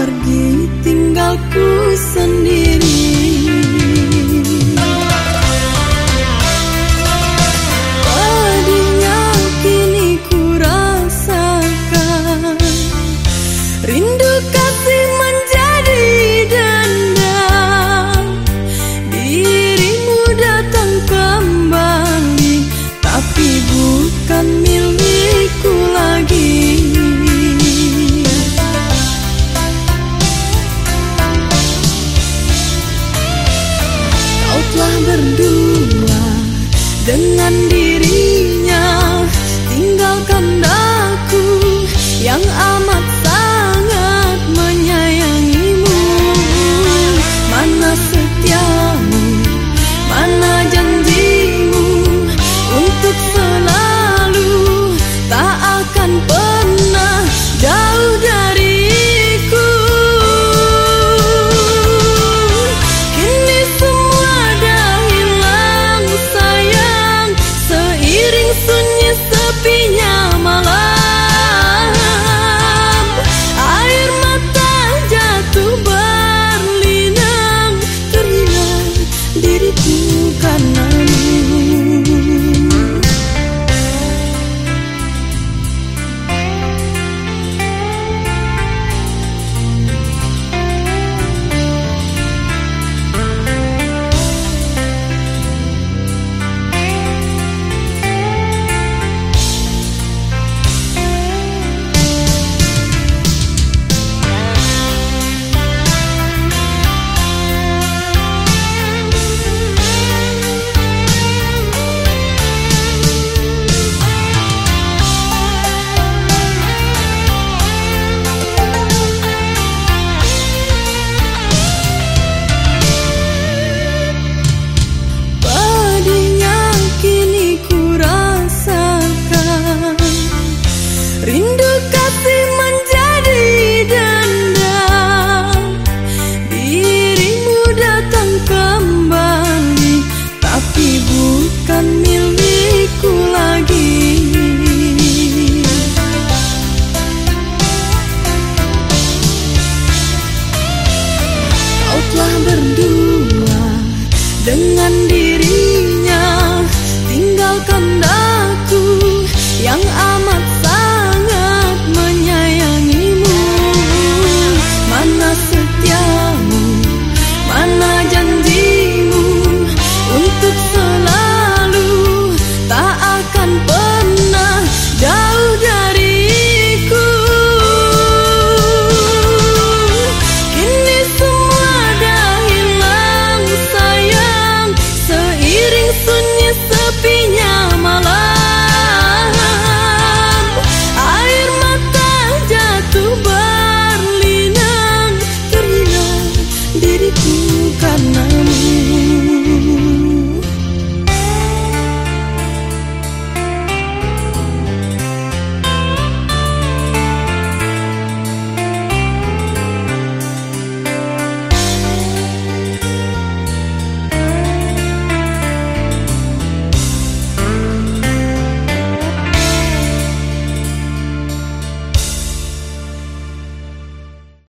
pergi tinggalku sendiri. Berdua dengan dia